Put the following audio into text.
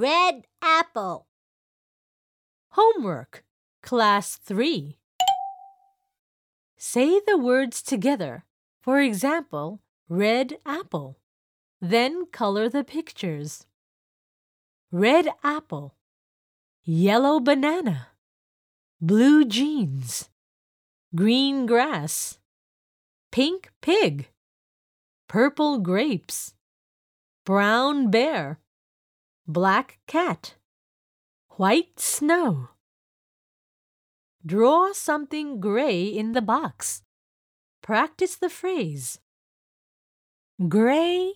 Red apple. Homework, Class 3. Say the words together. For example, red apple. Then color the pictures. Red apple, yellow banana, blue jeans, green grass, pink pig, purple grapes, brown bear, black cat, white snow. Draw something gray in the box. Practice the phrase. Gray